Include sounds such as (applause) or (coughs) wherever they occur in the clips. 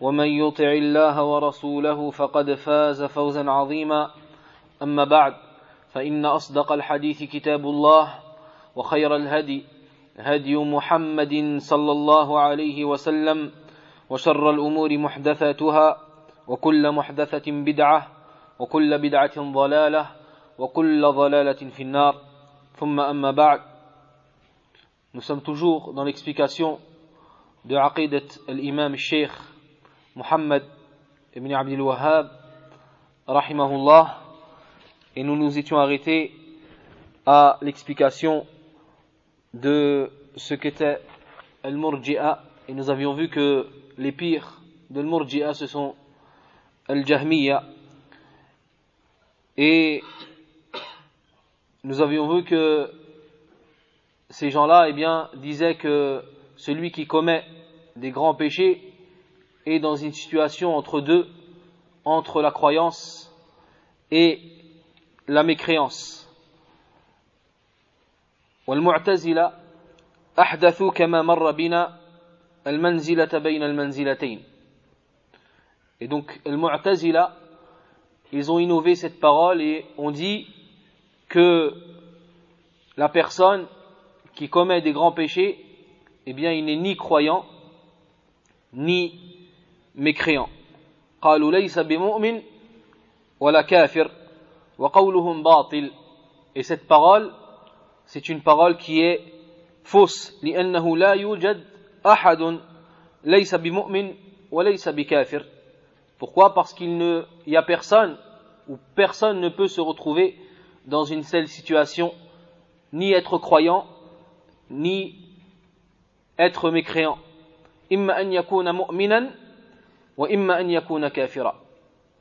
ومن يطع الله ورسوله فقد فاز فوزا عظيما. أما بعد فإن أصدق الحديث كتاب الله وخير الهدي هدي محمد صلى الله عليه وسلم وشر الأمور محدثاتها وكل محدثة بدعة وكل بدعة ضلالة وكل ضلالة في النار. ثم أما بعد Nous sommes toujours dans l'explication de Aqidat al-Imam Sheikh Muhammad ibn Abdul Wahhab rahimahullah. Et nous nous étions arrêtés à l'explication de ce qu'était al-Murji'a. Et nous avions vu que les pires de al-Murji'a ce sont al-Jahmiya. Et nous avions vu que ces gens-là, eh bien, disaient que celui qui commet des grands péchés est dans une situation entre deux, entre la croyance et la mécréance. والمعتزلة أحدثوا كما مر بنا المنزلة بين المنزلتين. Et donc, المعتزلة, ils ont innové cette parole et ont dit que la personne qui commet des grands péchés, eh bien, il n'est ni croyant, ni mécréant. قالوا ليس بمؤمن ولا كافر وقولهم باطل et cette parole c'est une parole qui est fausse لأنه لا يوجد أحد ليس بمؤمن وليس بكافر pourquoi parce qu'il ne y a personne ou personne ne peut se retrouver dans une telle situation ni être croyant ni être mécréant.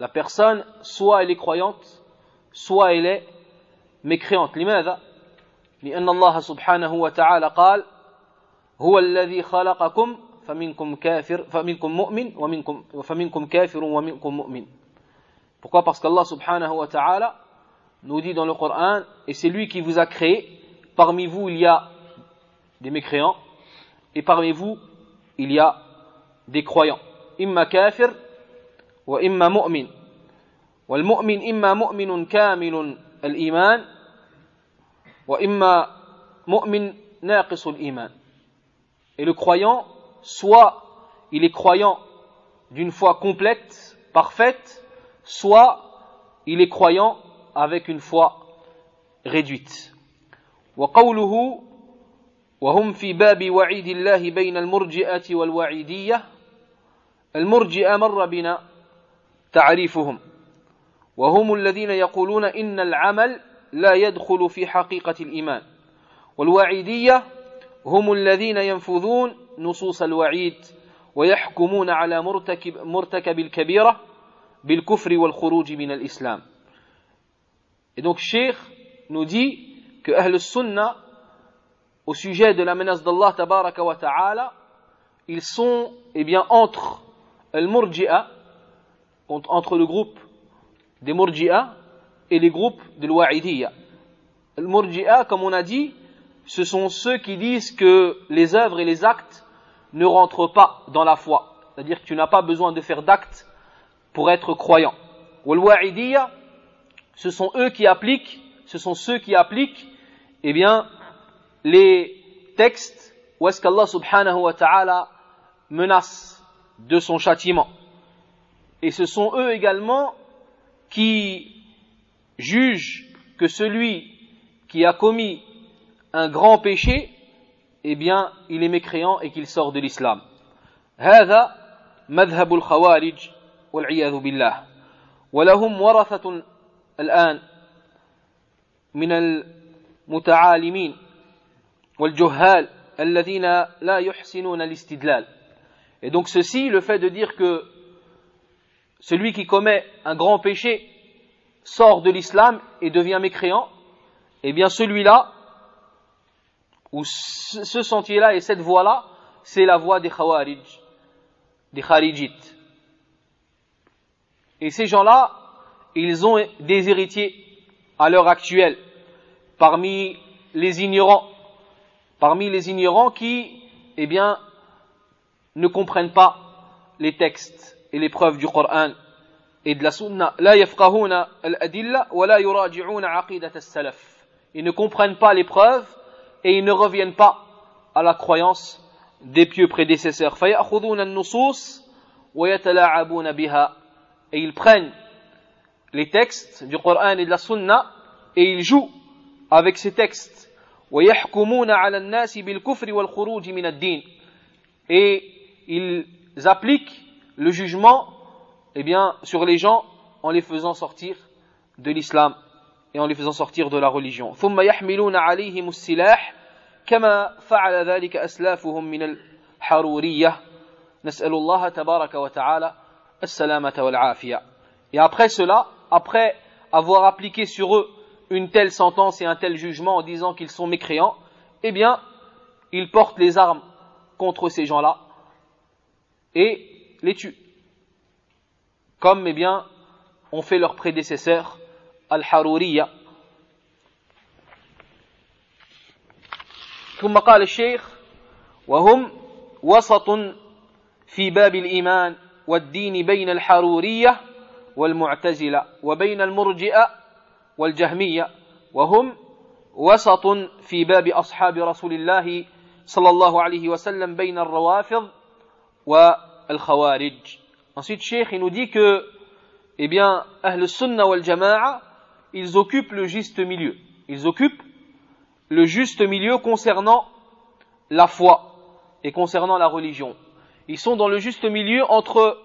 La personne, soit elle est croyante, soit elle est mécréante. لماذا؟ لأن الله سبحانه وتعالى قال هو الذي خلقكم فمنكم كافر فمنكم مؤمن ومنكم فمنكم كافر ومنكم مؤمن. Pourquoi Parce qu'Allah subhanahu wa ta'ala nous dit dans le Coran et c'est lui qui vous a créé parmi vous il y a des mécréants, et parmi vous, il y a des croyants. إما كافر وإما مؤمن. والمؤمن إما مؤمن كامل الإيمان وإما مؤمن ناقص الإيمان. Et le croyant soit il est croyant d'une foi complète parfaite soit il est croyant avec une foi réduite. وقوله وهم في باب وعيد الله بين المرجئة والوعيدية المرجئة مر بنا تعريفهم وهم الذين يقولون إن العمل لا يدخل في حقيقة الإيمان والوعيدية هم الذين ينفذون نصوص الوعيد ويحكمون على مرتكب, مرتكب الكبيرة بالكفر والخروج من الإسلام. Nous dit que Ahl Sunnah au sujet de la menace d'Allah tabaraka wa ta'ala, ils sont eh bien entre al-murji'a entre le groupe des murji'a et les groupes de l'wa'idiyya. Al-murji'a comme on a dit, ce sont ceux qui disent que les œuvres et les actes ne rentrent pas dans la foi, c'est-à-dire que tu n'as pas besoin de faire d'actes pour être croyant. Wal-wa'idiyya, ce sont eux qui appliquent, ce sont ceux qui appliquent eh bien les textes où est-ce qu'Allah subhanahu wa ta'ala menace de son châtiment. Et ce sont eux également qui juge que celui qui a commis un grand péché, eh bien, il est mécréant et qu'il sort de l'islam. هذا مذهب الخوارج والعياذ بالله ولهم ورثة الآن من المتعالمين والجهال الذين لا يحسنون الاستدلال et donc ceci, le fait de dire que celui qui commet un grand péché sort de l'islam et devient mécréant, eh bien celui-là, ou ce sentier-là et cette voie-là, c'est la voie des Khawarij, des Kharijites. Et ces gens-là, ils ont des héritiers à l'heure actuelle, parmi les ignorants, parmi les ignorants qui, eh bien, ne comprennent pas les textes et les preuves du Coran et de la Sunna. Ils ne comprennent pas les preuves et ils ne reviennent pas à la croyance des pieux prédécesseurs. Et ils prennent les textes du Coran et de la Sunna et ils jouent avec ces textes. Et ils appliquent le jugement eh bien, sur les gens en les faisant sortir de l'islam et en les faisant sortir de la religion. ثم يحملون عليهم السلاح كما فعل ذلك أسلافهم من الحرورية نسأل الله تبارك وتعالى السلامة والعافية. Et après cela, après avoir appliqué sur eux une telle sentence et un tel jugement en disant qu'ils sont mécréants, eh bien, ils portent les armes contre ces gens-là Et les tuent. Comme, eh bien, ont fait leurs prédécesseurs, Al-Haruriya. ثم قال الشيخ وهم وسط في باب الإيمان والدين بين الحرورية والمعتزلة وبين المرجئة والجهمية وهم وسط في باب أصحاب رسول الله صلى الله عليه وسلم بين الروافض al-Khawarij. Ensuite, Cheikh, il nous dit que, eh bien, Ahl-Sunnah wal Jama'a, ils occupent le juste milieu. Ils occupent le juste milieu concernant la foi et concernant la religion. Ils sont dans le juste milieu entre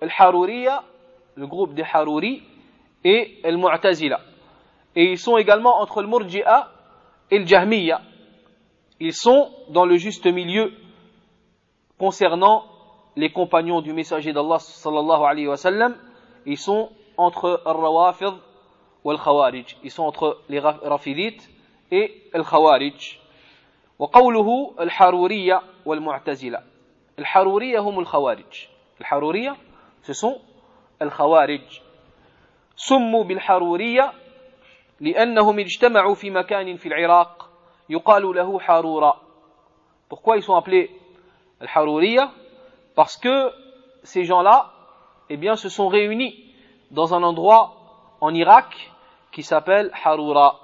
Al-Haruriya, le groupe des Haruri, et Al-Mu'tazila. Et ils sont également entre le Murji'a et le Jahmiya. Ils sont dans le juste milieu concernant les compagnons du messager d'Allah sallallahu alayhi wa sallam, ils sont entre Al-Rawafid ou Al-Khawarij. Ils sont entre les Rafidites et Al-Khawarij. وقوله الحرورية والمعتزلة الحرورية هم الخوارج الحرورية ce sont الخوارج سموا بالحرورية لأنهم اجتمعوا في مكان في العراق يقال له حارورا Pourquoi ils sont appelés الحرورية Parce que ces gens-là, eh bien, se sont réunis dans un endroit en Irak qui s'appelle Harura.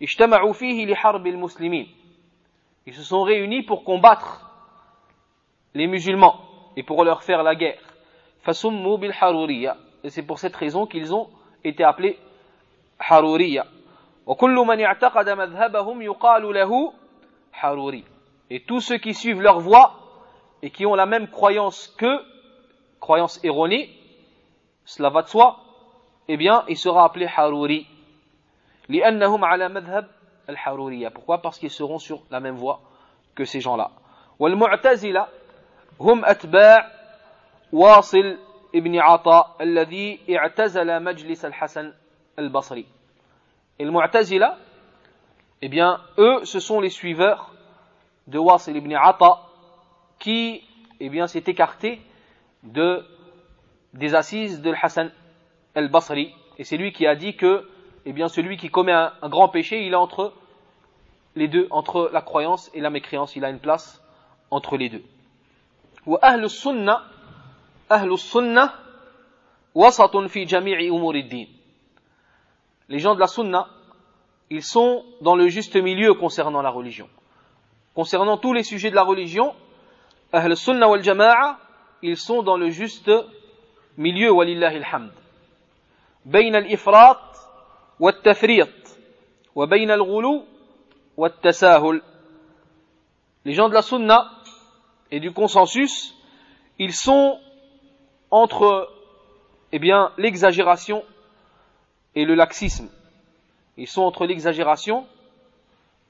Ils se sont réunis pour combattre les musulmans et pour leur faire la guerre. Et c'est pour cette raison qu'ils ont été appelés Haruriya. Et tous ceux qui suivent leur voie et qui ont la même croyance que, croyance erronée, cela va de soi, eh bien, il sera appelé Haruri. لأنهم على مذهب الحرورية. Pourquoi Parce qu'ils seront sur la même voie que ces gens-là. والمعتزلة هم أتباع واصل ابن عطاء الذي اعتزل مجلس الحسن البصري. Et le Mu'tazila, eh bien, eux, ce sont les suiveurs de Wasil ibn Ata, qui eh bien, s'est écarté des assises de Hassan al-Basri. Et c'est lui qui a dit que eh bien, celui qui commet un, un, grand péché, il est entre les deux, entre la croyance et la mécréance. Il a une place entre les deux. Les gens de la sunna, ils sont dans le juste milieu concernant la religion. Concernant tous les sujets de la religion, Ahl Sunnah wal Jama'a, ils sont dans le juste milieu, walillahi alhamd. بين الإفراط والتفريط وبين الغلو والتساهل Les gens de la sunna et du consensus, ils sont entre eh bien l'exagération et le laxisme. Ils sont entre l'exagération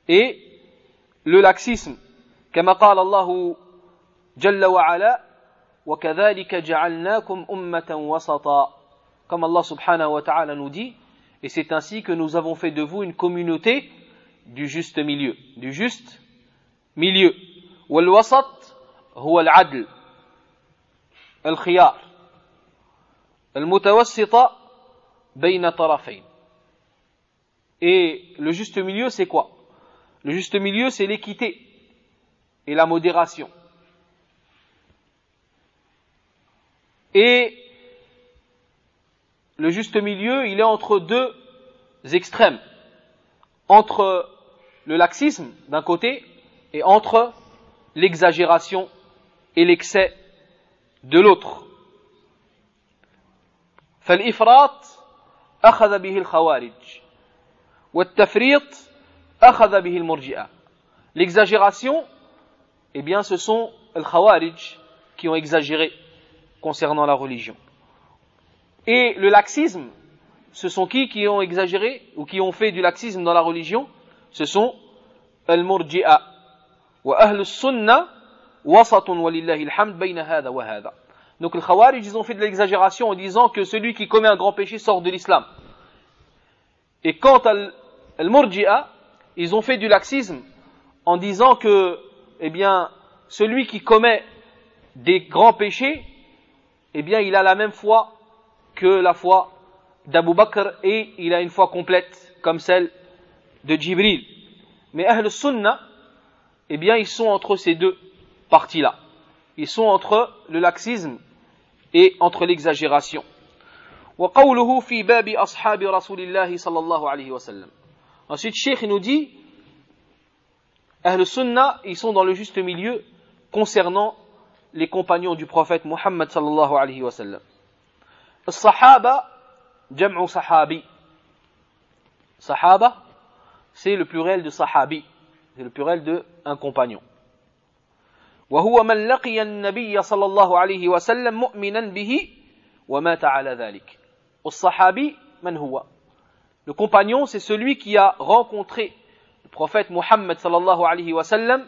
et le laxisme. كما قال الله جل وعلا وكذلك جعلناكم أمة وسطا subhanahu wa ta'ala nous dit et c'est ainsi que nous avons fait de vous une communauté du juste milieu du juste milieu والوسط هو العدل الخيار المتوسط بين طرفين et le juste milieu c'est quoi le juste milieu c'est l'équité et la modération et le juste milieu il est entre deux extrêmes entre le laxisme d'un côté et entre l'exagération et l'excès de l'autre. فالإفراط أخذ به الخوارج والتفريط أخذ به المرجئة L'exagération, eh bien ce sont les khawarij qui ont exagéré concernant la religion. Et le laxisme, ce sont qui qui ont exagéré ou qui ont fait du laxisme dans la religion? Ce sont al-murji'a. Wa ahl sunnah wasatun walillahi alhamd bayna hada wa hada. Donc les Khawarij, ils ont fait de l'exagération en disant que celui qui commet un grand péché sort de l'islam. Et quant à al-murji'a, ils ont fait du laxisme en disant que, eh bien, celui qui commet des grands péchés, eh bien, il a la même foi que la foi d'Abu Bakr et il a une foi complète comme celle de Jibril. Mais Ahl Sunnah, eh bien, ils sont entre ces deux parties-là. Ils sont entre le laxisme et entre l'exagération. وقوله في باب أصحاب رسول الله صلى الله عليه وسلم. Ensuite, Cheikh nous dit, Ahl Sunnah, ils sont dans le juste milieu concernant les compagnons du prophète Muhammad sallallahu alayhi wa sallam. الصحابة جمع صحابي صحابة c'est le pluriel de sahabi c'est le pluriel de un compagnon وهو من لقي النبي صلى الله عليه وسلم مؤمنا به ومات على ذلك الصحابي من هو le compagnon c'est celui qui a rencontré le prophète Muhammad sallallahu alayhi wa sallam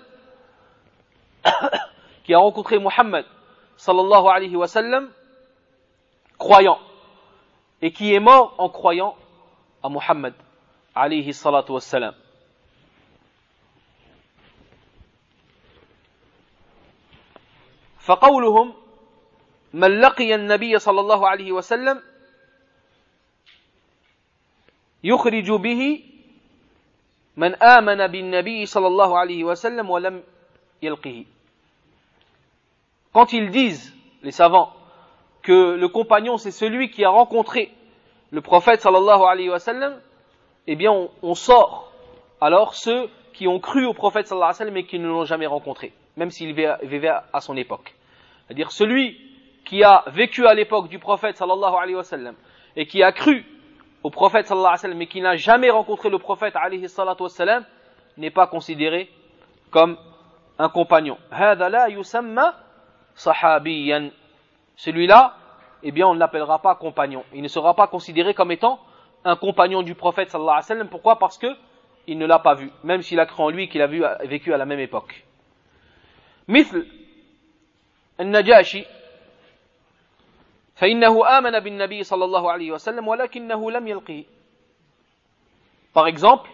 qui a rencontré Muhammad sallallahu alayhi wa sallam croyant et qui est mort en croyant à Muhammad alayhi salatu wassalam. فقولهم من لقي النبي صلى الله عليه وسلم يخرج به من آمن بالنبي صلى الله عليه وسلم ولم يلقه Quand ils disent, les savants, que le compagnon c'est celui qui a rencontré le prophète sallallahu alayhi wa sallam, eh bien on, on, sort alors ceux qui ont cru au prophète sallallahu alayhi wa sallam et qui ne l'ont jamais rencontré, même s'il vivait à son époque. C'est-à-dire celui qui a vécu à l'époque du prophète sallallahu alayhi wa sallam et qui a cru au prophète sallallahu alayhi wa sallam mais qui n'a jamais rencontré le prophète alayhi salatu wa sallam n'est pas considéré comme un compagnon. هذا لا يسمى صحابيا celui-là, eh bien, on ne l'appellera pas compagnon. Il ne sera pas considéré comme étant un compagnon du prophète sallallahu alayhi wa sallam. Pourquoi Parce que il ne l'a pas vu, même s'il a cru en lui qu'il a vu, vécu à la même époque. مثل النجاشي فإنه آمن بالنبي صلى الله عليه وسلم ولكنه لم يلقه Par exemple,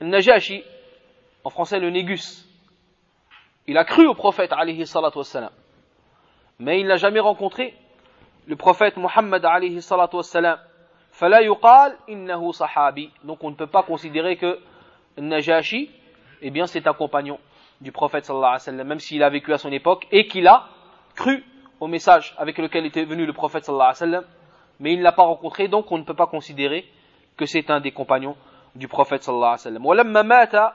Najashi, en français le Négus, il a cru au prophète alayhi salatu wassalam, mais il n'a jamais rencontré le prophète Muhammad alayhi salatu wassalam. Fala yuqal innahu sahabi. Donc on ne peut pas considérer que Najashi, eh bien c'est un compagnon du prophète sallallahu alayhi wasallam, même s'il a vécu à son époque et qu'il a cru au message avec lequel était venu le prophète sallallahu alayhi wasallam. mais il ne l'a pas rencontré, donc on ne peut pas considérer que c'est un des compagnons du prophète sallallahu alayhi wa sallam.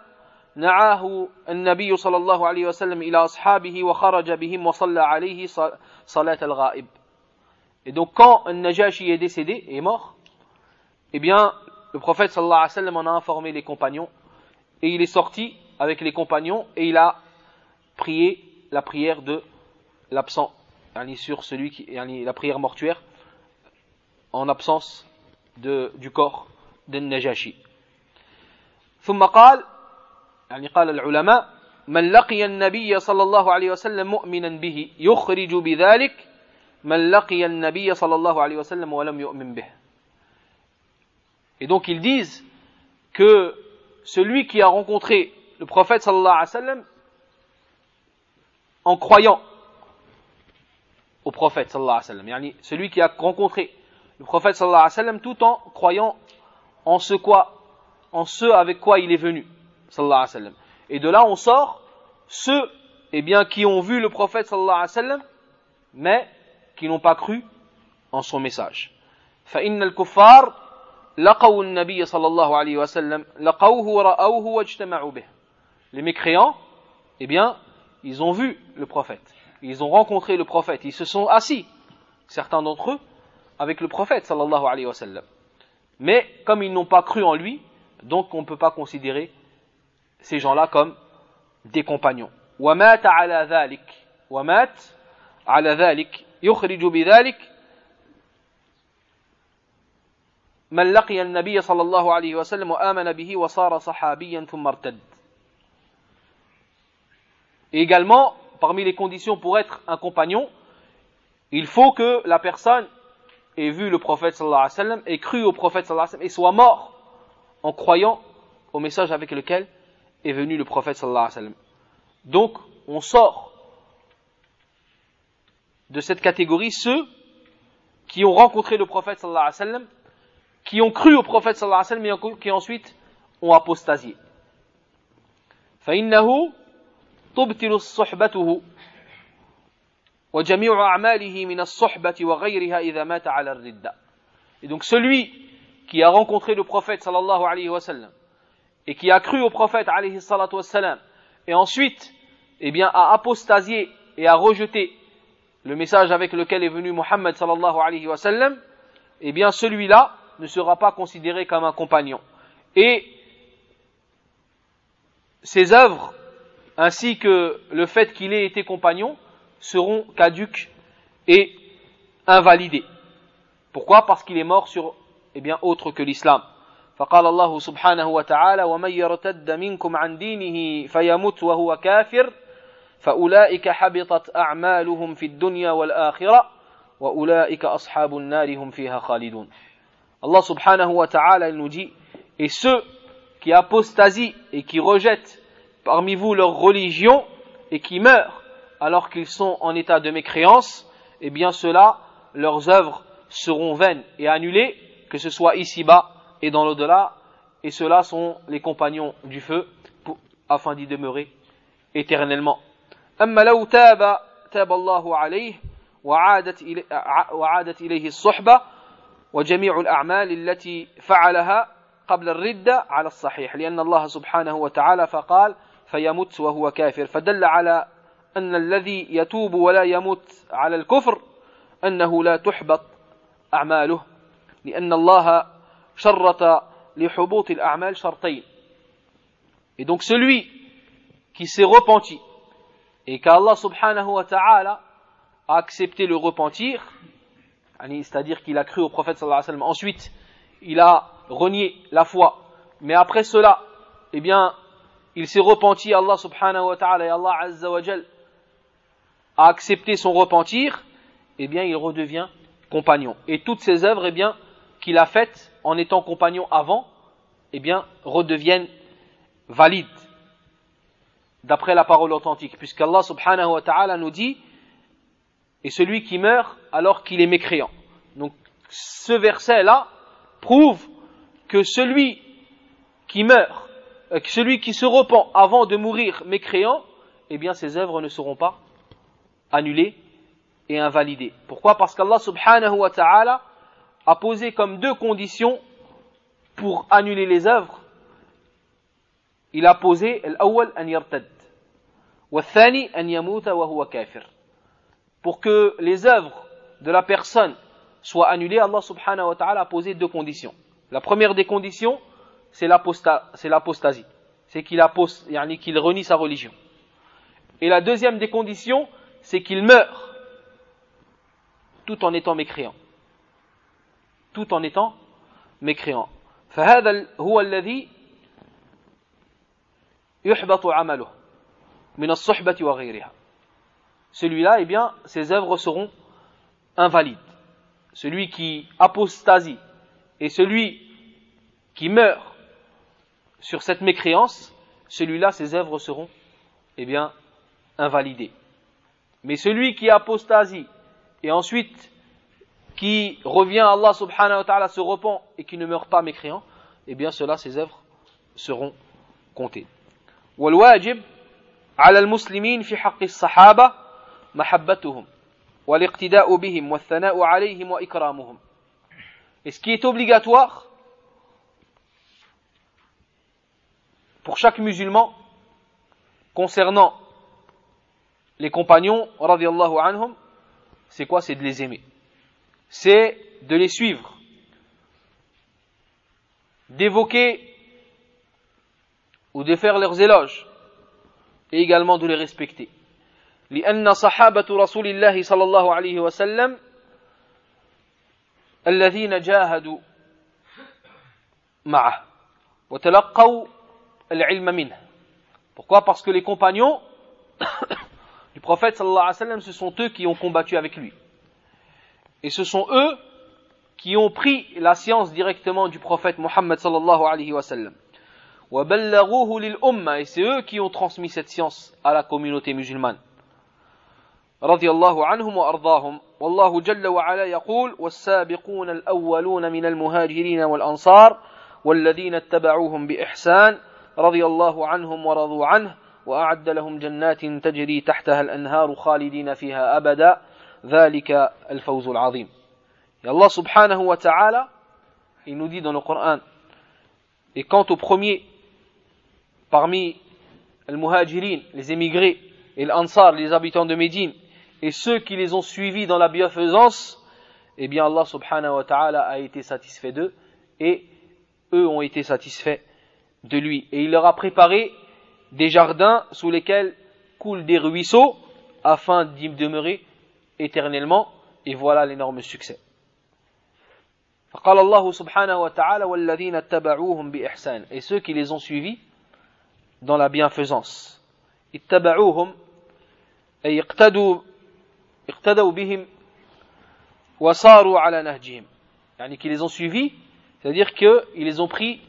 نعاه النبي صلى الله عليه وسلم إلى أصحابه وخرج بهم وصلى عليه صلاة الغائب Et donc quand un Najashi est décédé, est mort, eh bien, le prophète sallallahu alayhi wa sallam en a informé les compagnons, et il est sorti avec les compagnons, et il a prié la prière de l'absent, sur celui qui, la prière mortuaire, en absence de, du corps d'un Najashi. ثم قال يعني قال العلماء من لقي النبي صلى الله عليه وسلم مؤمنا به يخرج بذلك من لقي النبي صلى الله عليه وسلم ولم يؤمن به Et donc ils disent que celui qui a rencontré le prophète sallallahu alayhi wa sallam en croyant au prophète sallallahu alayhi wa sallam, yani celui qui a rencontré le prophète sallallahu alayhi wa sallam tout en croyant en ce quoi en ce avec quoi il est venu sallallahu alayhi wa sallam. Et de là on sort ceux eh bien qui ont vu le prophète sallallahu alayhi wa sallam mais qui n'ont pas cru en son message. فإن الكفار لقوا النبي صلى الله عليه وسلم لقوه ورأوه واجتمعوا به les mécréants eh bien ils ont vu le prophète ils ont rencontré le prophète ils se sont assis certains d'entre eux avec le prophète sallallahu alayhi wa sallam mais comme ils n'ont pas cru en lui donc on ne peut pas considérer ces gens-là comme des compagnons ومات على ذلك ومات على ذلك يخرج بذلك من لقي النبي صلى الله عليه وسلم وآمن به وصار صحابيا ثم ارتد Et également, parmi les conditions pour être un compagnon, il faut que la personne ait vu le prophète sallallahu alayhi wa sallam, ait cru au prophète sallallahu alayhi wa sallam, et soit mort en croyant au message avec lequel est venu le prophète sallallahu alayhi wa sallam. Donc, on sort de cette catégorie ceux qui ont rencontré le prophète sallallahu alayhi wa sallam qui ont cru au prophète sallallahu alayhi wa sallam, mais qui ensuite ont apostasié. فإنه تبطل صحبته وجميع أعماله من الصحبة وغيرها إذا مات على الردة. Et donc celui qui a rencontré le prophète sallallahu alayhi wa sallam et qui a cru au prophète alayhi salatu wa sallam et ensuite eh bien a apostasié et a rejeté le message avec lequel est venu Muhammad sallallahu alayhi wa sallam eh bien celui-là ne sera pas considéré comme un compagnon. Et ses œuvres, ainsi que le fait qu'il ait été compagnon, seront caduques et invalidés. Pourquoi? Parce qu'il est mort sur, eh bien, autre que l'islam. فقال الله سبحانه وتعالى ومن يرتد منكم عن دينه فيمت وهو كافر فأولئك حبطت أعمالهم في الدنيا والآخرة وأولئك أصحاب النار هم فيها خالدون wa ta'ala nous dit et ceux qui apostasient et qui rejettent parmi vous leur religion et qui meurent alors qu'ils sont en état de mécréance, eh bien ceux-là, leurs œuvres seront vaines et annulées, que ce soit ici-bas et dans l'au-delà, et ceux-là sont les compagnons du feu afin d'y demeurer éternellement. وجميع الأعمال التي فعلها قبل الردة على الصحيح لأن الله سبحانه وتعالى فقال فيمت وهو كافر فدل على أن الذي يتوب ولا يموت على الكفر أنه لا تحبط أعماله لأن الله شرط لحبوط الأعمال شرطين Et donc celui qui s'est repenti et qu'Allah subhanahu wa ta'ala a accepté le repentir, c'est-à-dire qu'il a cru au prophète sallallahu alayhi wa sallam. Ensuite, il a renié la foi. Mais après cela, eh bien, il s'est repenti, Allah subhanahu wa ta'ala et Allah azza wa jal a accepté son repentir, eh bien, il redevient compagnon. Et toutes ces œuvres, eh bien, qu'il a faites en étant compagnon avant, eh bien, redeviennent valides. D'après la parole authentique. Puisqu'Allah subhanahu wa ta'ala nous dit, et celui qui meurt alors qu'il est mécréant. Donc ce verset-là prouve que celui qui meurt, euh, celui qui se repent avant de mourir mécréant, eh bien ses œuvres ne seront pas annulées et invalidées. Pourquoi? Parce qu'Allah subhanahu wa ta'ala a posé comme deux conditions pour annuler les œuvres. Il a posé pour que les œuvres de la personne soit annulée, Allah subhanahu wa ta'ala a posé deux conditions. La première des conditions, c'est l'apostasie. C'est qu'il qu'il renie sa religion. Et la deuxième des conditions, c'est qu'il meurt tout en étant mécréant Tout en étant mécréant. فهذا هو الذي يحبط عمله من الصحبة وغيرها. Celui-là, eh bien, ses œuvres seront invalides. Celui qui apostasie et celui qui meurt sur cette mécréance, celui-là, ses œuvres seront, eh bien, invalidées. Mais celui qui apostasie et ensuite qui revient à Allah subhanahu wa ta'ala, se repent et qui ne meurt pas mécréant, eh bien cela, ses œuvres seront comptées. والواجب على المسلمين في حق الصحابة محبتهم والاقتداء بهم والثناء عليهم وإكرامهم. Et ce qui est obligatoire pour chaque musulman concernant les compagnons, radiallahu anhum, c'est quoi C'est de les aimer. C'est de les suivre. D'évoquer ou de faire leurs éloges et également de les respecter. لأن صحابة رسول الله صلى الله عليه وسلم الذين جاهدوا معه وتلقوا العلم منه. Pourquoi Parce que les compagnons (coughs) du prophète sallallahu alayhi wa sallam, ce sont eux qui ont combattu avec lui. Et ce sont eux qui ont pris la science directement du prophète Mohammed sallallahu alayhi wa sallam. Et c'est eux qui ont transmis cette science à la communauté musulmane. رضي الله عنهم وأرضاهم. والله جل وعلا يقول والسابقون الأولون من المهاجرين والأنصار والذين اتبعوهم بإحسان. رضي الله عنهم ورضوا عنه. وأعد لهم جنات تجري تحتها الأنهار خالدين فيها أبدا. ذلك الفوز العظيم Et Allah subhanahu wa ta'ala, il nous dit dans le Coran, et quant aux premiers, parmi les muhajirin, les émigrés, et les ansar, les habitants de Médine, et ceux qui les ont suivis dans la bienfaisance, eh bien Allah subhanahu wa ta'ala a été satisfait d'eux, et eux ont été satisfaits de lui. Et il leur a préparé des jardins sous lesquels coulent des ruisseaux afin d'y demeurer éternellement et voilà l'énorme succès. et ceux qui les ont suivis dans la bienfaisance اتبعوهم أي اقتدوا اقتدوا بهم وصاروا على نهجهم يعني qui les ont suivis c'est-à-dire qu'ils les ont pris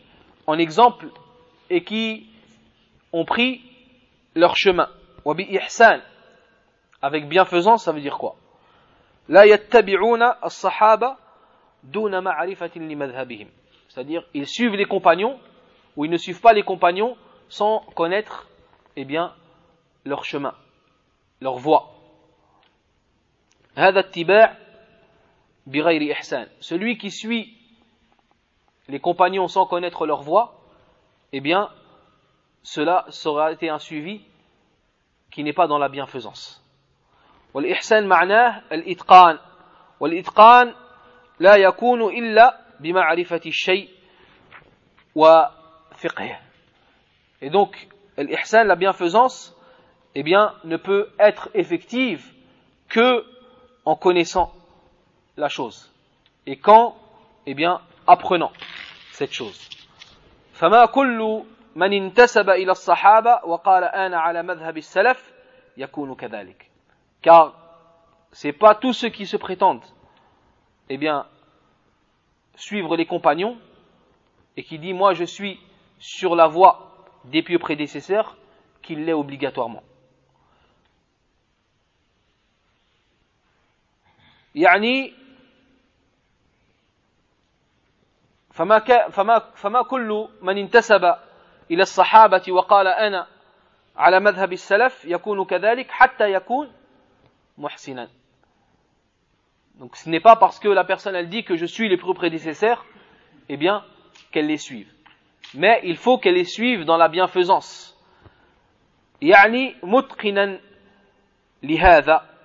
en exemple et qui ont pris leur chemin. Wabi ihsan. Avec bienfaisance, ça veut dire quoi La yattabi'una as-sahaba duna ma'rifatin li madhhabihim. C'est-à-dire, ils suivent les compagnons ou ils ne suivent pas les compagnons sans connaître, eh bien, leur chemin, leur voie. هذا اتباع بغير ihsan. Celui qui suit les compagnons sans connaître leur voie, eh bien, cela sera été un suivi qui n'est pas dans la bienfaisance. والإحسان معناه الإتقان والإتقان لا يكون إلا بمعرفة الشيء وفقهه Et donc, l'ihsan, la bienfaisance, eh bien, ne peut être effective que en connaissant la chose. Et quand, eh bien, apprenant cette chose. فما كل من انتسب إلى الصحابة وقال أنا على مذهب السلف يكون كذلك car c'est pas tous ceux qui se prétendent eh bien suivre les compagnons et qui dit moi je suis sur la voie des pieux prédécesseurs qu'il l'est obligatoirement يعني فما, فما, فما كل من انتسب إلى الصحابة وقال أنا على مذهب السلف يكون كذلك حتى يكون محسنا Donc ce n'est pas parce que la personne elle dit que je suis les plus prédécesseurs, eh bien qu'elle les suive. Mais il faut qu'elle les suive dans la bienfaisance. يعني متقنا لهذا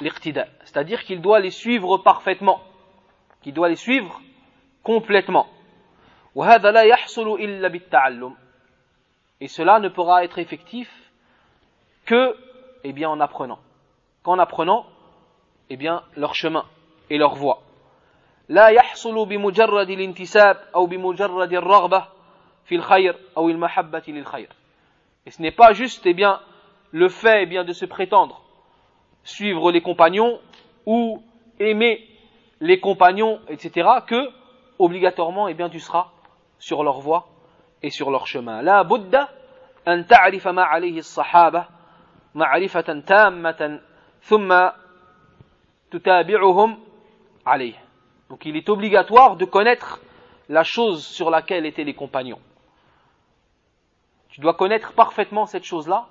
l'iqtida, c'est-à-dire qu'il doit les suivre parfaitement, qu'il doit les suivre complètement. Et cela ne pourra être effectif que eh bien, en apprenant. Qu'en apprenant eh bien, leur chemin et leur voie. لا يحصل بمجرد الانتساب أو بمجرد الرغبة في الخير أو المحبة للخير. Et ce n'est pas juste eh bien, le fait eh bien, de se prétendre suivre les compagnons ou aimer les compagnons, etc., que obligatoirement eh bien, tu seras sur leur voie et sur leur chemin. La Bouddha, أن تعرف ما عليه الصحابة معرفة تامة ثم تتابعهم عليه. Donc il est obligatoire de connaître la chose sur laquelle étaient les compagnons. Tu dois connaître parfaitement cette chose-là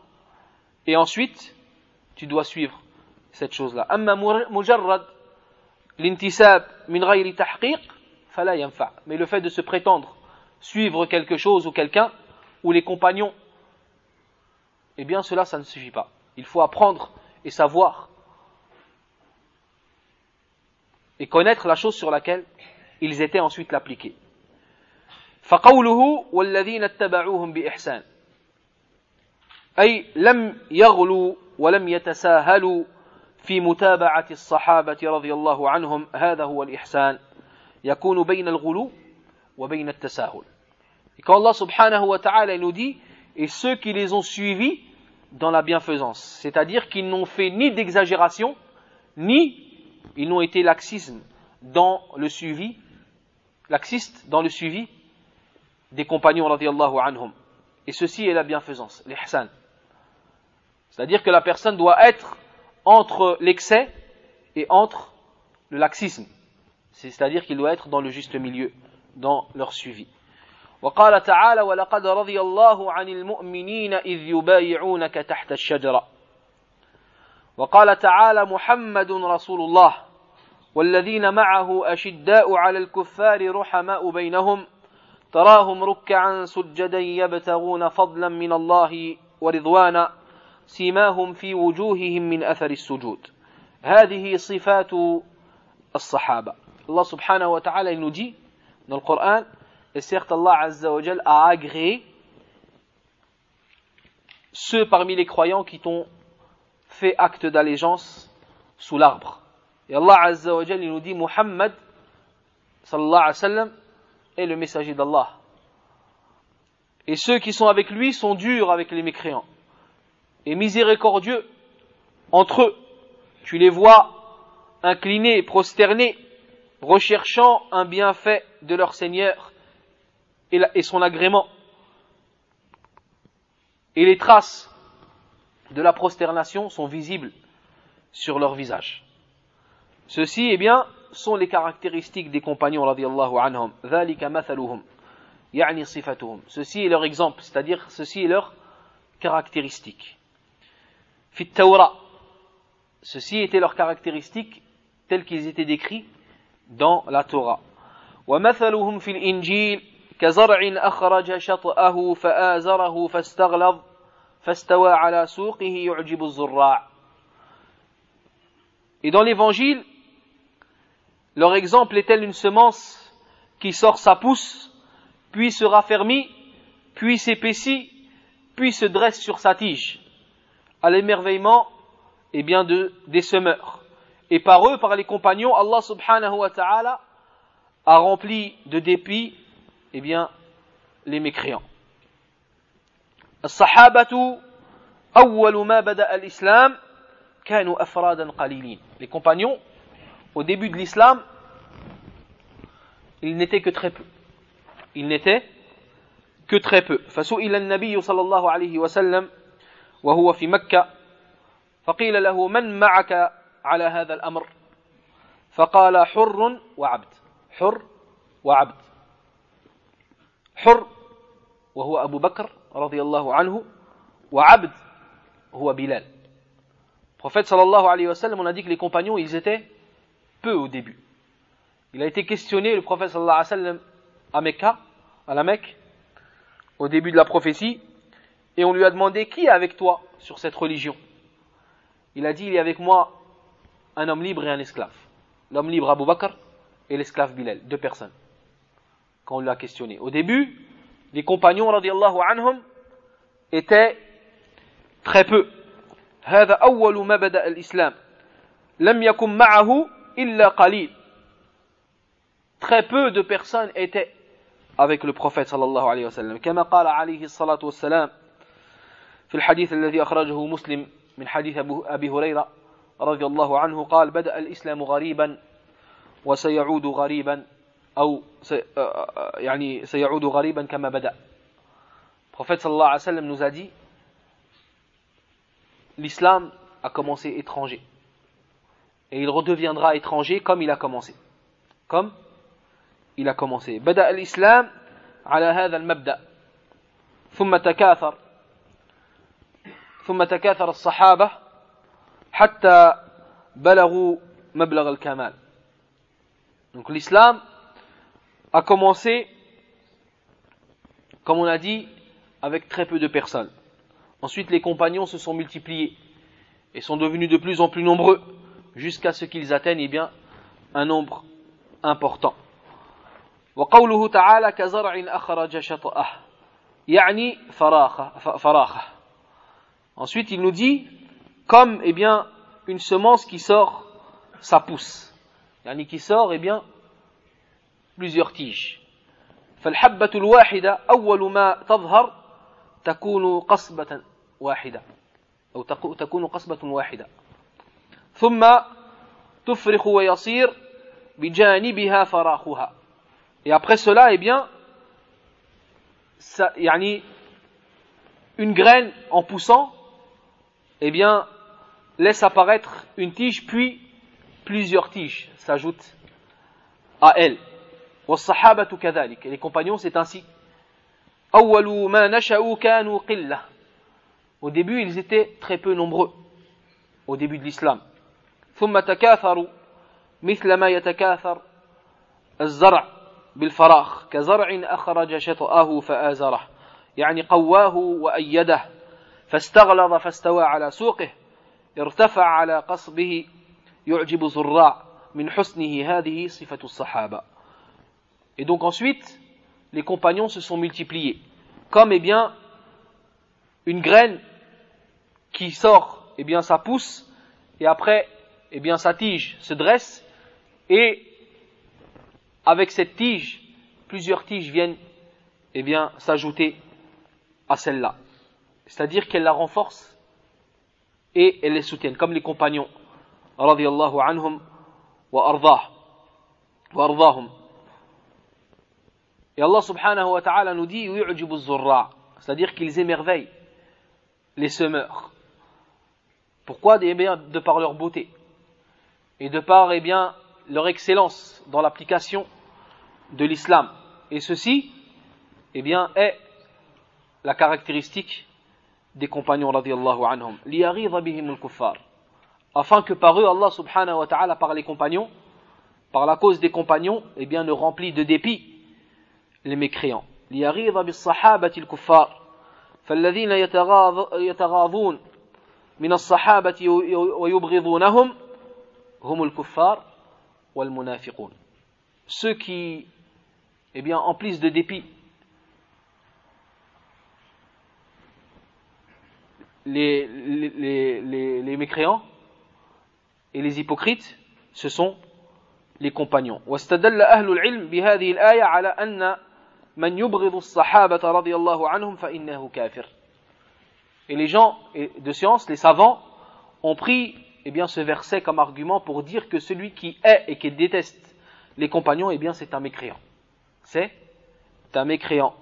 et ensuite tu dois suivre cette chose-là. أما مجرد الانتساب من غير تحقيق فلا ينفع. Mais le fait de se prétendre suivre quelque chose ou quelqu'un ou les compagnons, eh bien cela, ça ne suffit pas. Il faut apprendre et savoir et connaître la chose sur laquelle ils étaient ensuite l'appliquer. فقوله والذين اتبعوهم بإحسان أي لم يغلوا ولم يتساهلوا في متابعة الصحابة رضي الله عنهم هذا هو الإحسان يكون بين الغلو وبين التساهل Et quand Allah subhanahu wa ta'ala nous dit, et ceux qui les ont suivis dans la bienfaisance, c'est-à-dire qu'ils n'ont fait ni d'exagération, ni ils n'ont été laxisme dans le suivi, laxiste dans le suivi des compagnons. Et ceci est la bienfaisance, l'ihsan. C'est-à-dire que la personne doit être entre l'excès et entre le laxisme. C'est-à-dire qu'il doit être dans le juste milieu, dans leur suivi. وقال تعالى ولقد رضي الله عن المؤمنين إذ يبايعونك تحت الشجرة. وقال تعالى محمد رسول الله والذين معه أشداء على الكفار رحماء بينهم تراهم ركعا سجدا يبتغون فضلا من الله ورضوانا سيماهم في وجوههم من أثر السجود. هذه صفات الصحابة. الله سبحانه وتعالى dans le Coran et certes Allah a agréé ceux parmi les croyants qui t'ont fait acte d'allégeance sous l'arbre. Et Allah Azza wa Jal, il nous dit Muhammad sallallahu est le messager d'Allah. Et ceux qui sont avec lui sont durs avec les mécréants et miséricordieux entre eux. Tu les vois inclinés, prosternés, recherchant un bienfait de leur Seigneur et son agrément. Et les traces de la prosternation sont visibles sur leur visage. Ceci, eh bien, sont les caractéristiques des compagnons radiallahu anhum. Ceci est leur exemple, c'est-à-dire ceci est leur caractéristique. Fit Ceci était leurs caractéristiques telles qu'ils étaient décrits dans la Torah. ومثلهم في الإنجيل كزرع أخرج شطأه فآزره فاستغلظ فاستوى على سوقه يعجب الزراع Et dans l'évangile, leur exemple est tel une semence qui sort sa pousse, puis se raffermit, puis s'épaissit, puis se dresse sur sa tige, à l'émerveillement et eh bien de, des semeurs. Et par eux, par les compagnons, Allah subhanahu wa ta'ala a rempli de dépit eh bien, les mécréants. الصحابة أول ما بدأ الإسلام كانوا أفرادا قليلين. Les compagnons au début de l'islam ils n'étaient que très peu. Ils n'étaient que très peu. فسئل النبي صلى الله عليه وسلم وهو في مكة فقيل له من معك على هذا الأمر؟ فقال حر وعبد. حر وعبد. حر وهو أبو بكر رضي الله عنه وعبد هو Bilal. prophète sallallahu alayhi wa sallam, on a dit que les compagnons, ils étaient peu au début. Il a été questionné, le prophète sallallahu alayhi wa sallam, à Mecca, à la Mecque, au début de la prophétie, et on lui a demandé qui est avec toi sur cette religion. Il a dit, il est avec moi un homme libre et un esclave. L'homme libre Abu Bakr et l'esclave Bilal, deux personnes. Quand on l'a questionné. Au début, les compagnons radiallahu anhum étaient très peu. هذا أول ما بدأ الإسلام لم يكن معه إلا قليل très peu de personnes étaient avec le prophète صلى الله عليه وسلم كما قال عليه الصلاة والسلام في الحديث الذي أخرجه مسلم من حديث أبي هريرة رضي الله عنه قال بدأ الإسلام غريبا وسيعود غريبا أو يعني سيعود غريبا كما بدأ prophète sallallahu alayhi wa sallam nous a dit l'islam a commencé étranger et il redeviendra étranger comme il a commencé comme il a commencé بدأ الإسلام على هذا المبدأ ثم تكاثر ثم تكاثر الصحابة حتى بلغوا مبلغ الكمال donc l'islam a commencé comme on a dit avec très peu de personnes. Ensuite, les compagnons se sont multipliés et sont devenus de plus en plus nombreux jusqu'à ce qu'ils atteignent eh bien, un nombre important. وقوله تعالى كزرع أخرج شطأه يعني فراخة Ensuite, il nous dit comme eh bien une semence qui sort sa pousse. يعني qui sort eh bien plusieurs tiges. فالحبة الواحدة أول ما تظهر تكون قصبة واحدة أو تكون قصبة واحدة ثم تفرخ ويصير بجانبها فراخها et après cela eh bien ça, يعني une graine en poussant eh bien laisse apparaître une tige puis plusieurs tiges s'ajoutent à elle والصحابة كذلك. Les compagnons c'est ainsi. أول ما نشأوا كانوا قلة. Au début, ils étaient très peu nombreux, au début de l'islam. ثم تكاثروا مثل ما يتكاثر الزرع بالفراخ. كزرع أخرج شطأه فآزره. يعني قواه وأيده. فاستغلظ فاستوى على سوقه. ارتفع على قصبه. يعجب زراع من حسنه هذه صفة الصحابة. Et donc ensuite, les compagnons se sont multipliés. Comme, eh bien, une graine qui sort, eh bien, ça pousse, et après, eh bien, sa tige se dresse, et avec cette tige, plusieurs tiges viennent, eh bien, s'ajouter à celle-là. C'est-à-dire qu'elle la renforce et elle les soutiennent, comme les compagnons, anhum wa. Et Allah subhanahu wa ta'ala nous dit c'est-à-dire qu'ils émerveillent les semeurs. Pourquoi eh bien, De par leur beauté et de par eh bien, leur excellence dans l'application de l'islam. Et ceci eh bien, est la caractéristique des compagnons anhum. Afin que par eux, Allah subhanahu wa ta'ala, par les compagnons, par la cause des compagnons, eh bien, ne remplit de dépit les mécréants ليغيظ بالصحابة الكفار فالذين يتغاضون من الصحابة ويبغضونهم هم الكفار والمنافقون ceux qui eh bien emplissent de dépit les, les, les, les mécréants et les hypocrites ce sont les compagnons واستدل أهل العلم بهذه الآية على أن Et les gens de science, les savants, ont pris eh bien, ce verset comme argument pour dire que celui qui est et qui déteste les compagnons, eh bien, c'est un mécréant. C'est un mécréant.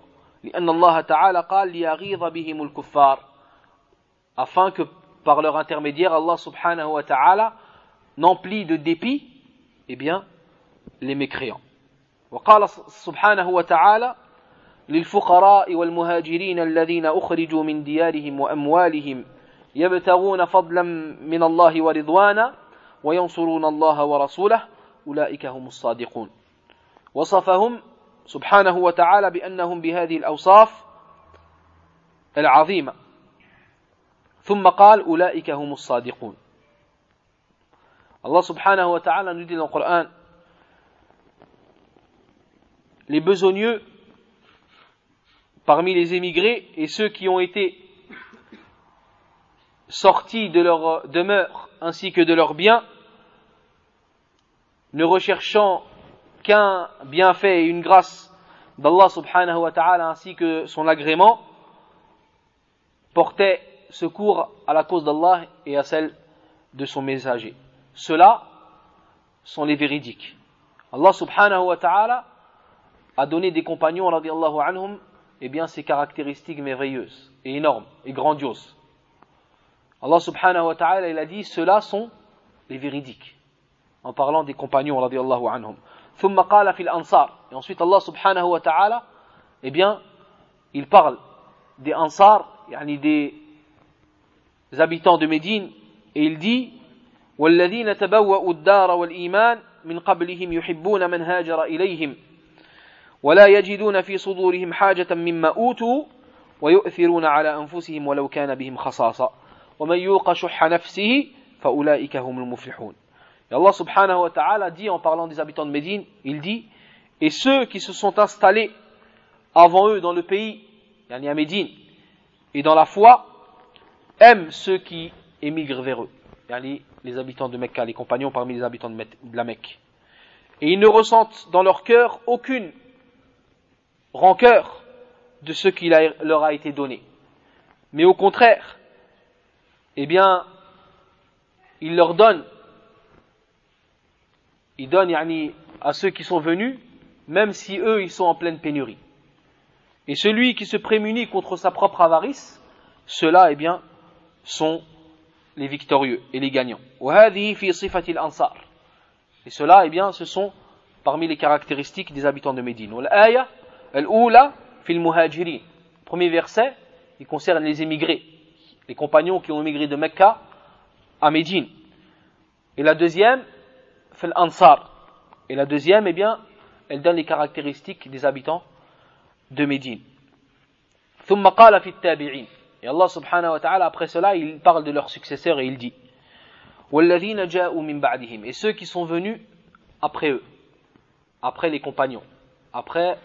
Afin que par leur intermédiaire, Allah subhanahu wa ta'ala n'emplit de dépit, eh bien, les mécréants. وقال سبحانه وتعالى للفقراء والمهاجرين الذين أخرجوا من ديارهم وأموالهم يبتغون فضلا من الله ورضوانا وينصرون الله ورسوله أولئك هم الصادقون. وصفهم سبحانه وتعالى بأنهم بهذه الأوصاف العظيمة. ثم قال أولئك هم الصادقون. Allah subhanahu wa ta'ala nous les besogneux parmi les émigrés et ceux qui ont été sortis de leur demeure ainsi que de leurs biens, ne recherchant qu'un bienfait et une grâce d'Allah subhanahu wa ta'ala ainsi que son agrément, portaient secours à la cause d'Allah et à celle de son messager. Ceux-là sont les véridiques. Allah subhanahu wa ta'ala a donné des compagnons, radiallahu anhum, eh bien, ces caractéristiques merveilleuses et énormes et grandioses. Allah subhanahu wa ta'ala, il a dit, ceux-là sont les véridiques. En parlant des compagnons, radiallahu anhum. ثم قال في الأنصار. Et ensuite, Allah subhanahu wa ta'ala, eh bien, il parle des ansar, yani des habitants de Médine, et il dit, والذين تبوأوا الدار والإيمان من قبلهم يحبون من هاجر إليهم ولا يجدون في صدورهم حاجة مما أوتوا ويؤثرون على أنفسهم ولو كان بهم خصاصة ومن يوق شح نفسه فأولئك هم المفلحون Et Allah subhanahu wa ta'ala dit en parlant des habitants de Médine, il dit, et ceux qui se sont installés avant eux dans le pays, yani à Médine, et dans la foi, aiment ceux qui émigrent vers eux, yani les habitants de Mecca, les compagnons parmi les habitants de la Mecque. Et ils ne ressentent dans leur cœur aucune rancœur de ce qui leur a été donné. Mais au contraire, eh bien, il leur donne, il donne yani, à ceux qui sont venus, même si eux, ils sont en pleine pénurie. Et celui qui se prémunit contre sa propre avarice, ceux-là, eh bien, sont les victorieux et les gagnants. Et ceux-là, eh bien, ce sont parmi les caractéristiques des habitants de Médine. Al-Oula fil muhajirin. Premier verset, il concerne les émigrés, les compagnons qui ont émigré de Mecca à Médine. Et la deuxième, fil ansar. Et la deuxième, eh bien, elle donne les caractéristiques des habitants de Médine. ثم قال في التابعين et Allah subhanahu wa ta'ala, après cela, il parle de leurs successeurs et il dit وَالَّذِينَ جَاءُوا مِن بَعْدِهِمْ Et ceux qui sont venus après eux, après les compagnons, après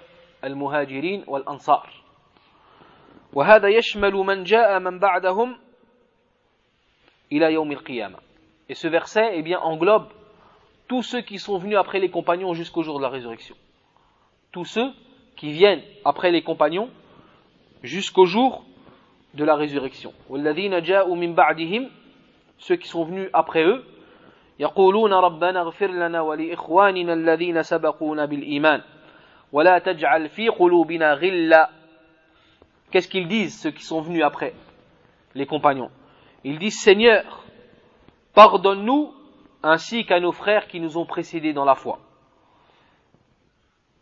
المهاجرين والأنصار وهذا يشمل من جاء من بعدهم إلى يوم القيامة Et ce verset eh bien, englobe tous ceux qui sont venus après les compagnons jusqu'au jour de la résurrection. Tous ceux qui viennent après les compagnons jusqu'au jour de la résurrection. والذين جاءوا من بعدهم ceux qui sont venus après eux يقولون ربنا اغفر لنا ولإخواننا الذين سبقونا بالإيمان Qu'est-ce qu'ils disent, ceux qui sont venus après, les compagnons? Ils disent Seigneur, pardonne-nous ainsi qu'à nos frères qui nous ont précédés dans la foi.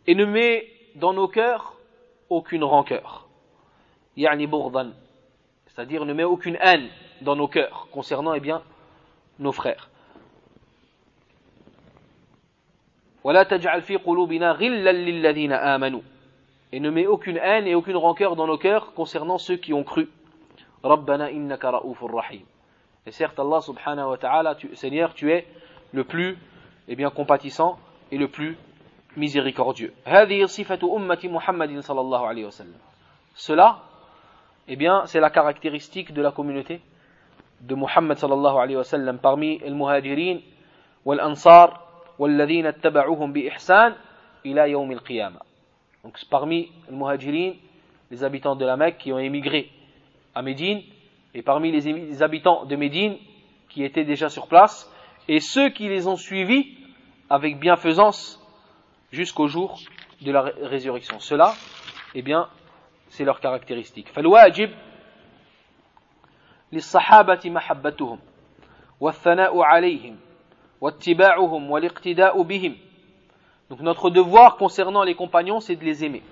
Et ne mets dans nos cœurs aucune rancœur. C'est-à-dire ne mets aucune haine dans nos cœurs concernant eh bien, nos frères. ولا تجعل في قلوبنا غلا للذين آمنوا et ne mets aucune haine et aucune rancœur dans nos cœurs concernant ceux qui ont cru ربنا إنك رؤوف رحيم et certes Allah subhanahu wa ta'ala Seigneur tu es le plus eh bien compatissant et le plus miséricordieux هذه صفة أمة محمد صلى الله عليه وسلم cela eh bien c'est la caractéristique de la communauté de Muhammad sallallahu alayhi wa sallam parmi les muhajirin wal ansar والذين اتبعوهم بإحسان إلى يوم القيامة donc parmi les muhajirin les habitants de la Mecque qui ont émigré à Médine et parmi les habitants de Médine qui étaient déjà sur place et ceux qui les ont suivis avec bienfaisance jusqu'au jour de la résurrection. Cela, eh bien, c'est leur caractéristique. فالواجب للصحابة محبتهم والثناء عليهم donc notre devoir concernant les compagnons, c'est de les aimer,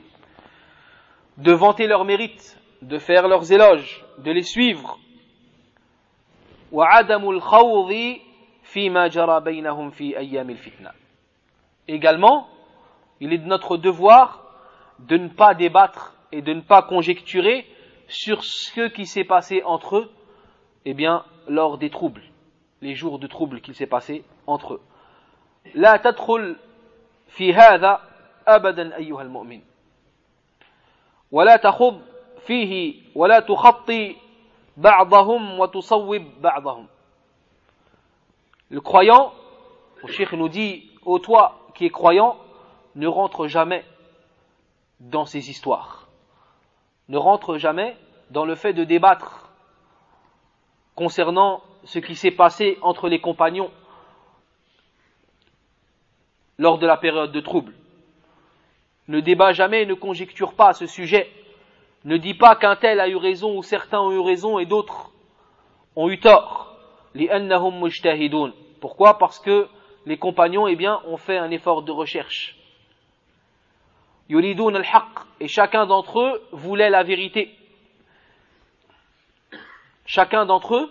de vanter leurs mérites, de faire leurs éloges, de les suivre. Également, il est de notre devoir de ne pas débattre et de ne pas conjecturer sur ce qui s'est passé entre eux, eh bien, lors des troubles les jours de trouble qu'il s'est passé entre eux. لا تدخل في هذا أبدا أيها المؤمن ولا تخض فيه ولا تخطي بعضهم وتصوب بعضهم Le croyant, le cheikh nous dit, ô toi qui es croyant, ne rentre jamais dans ces histoires. Ne rentre jamais dans le fait de débattre concernant ce qui s'est passé entre les compagnons lors de la période de trouble. Ne débat jamais, ne conjecture pas ce sujet. Ne dis pas qu'un tel a eu raison ou certains ont eu raison et d'autres ont eu tort. Pourquoi? Parce que les compagnons, eh bien, ont fait un effort de recherche. Et chacun d'entre eux voulait la vérité. Chacun d'entre eux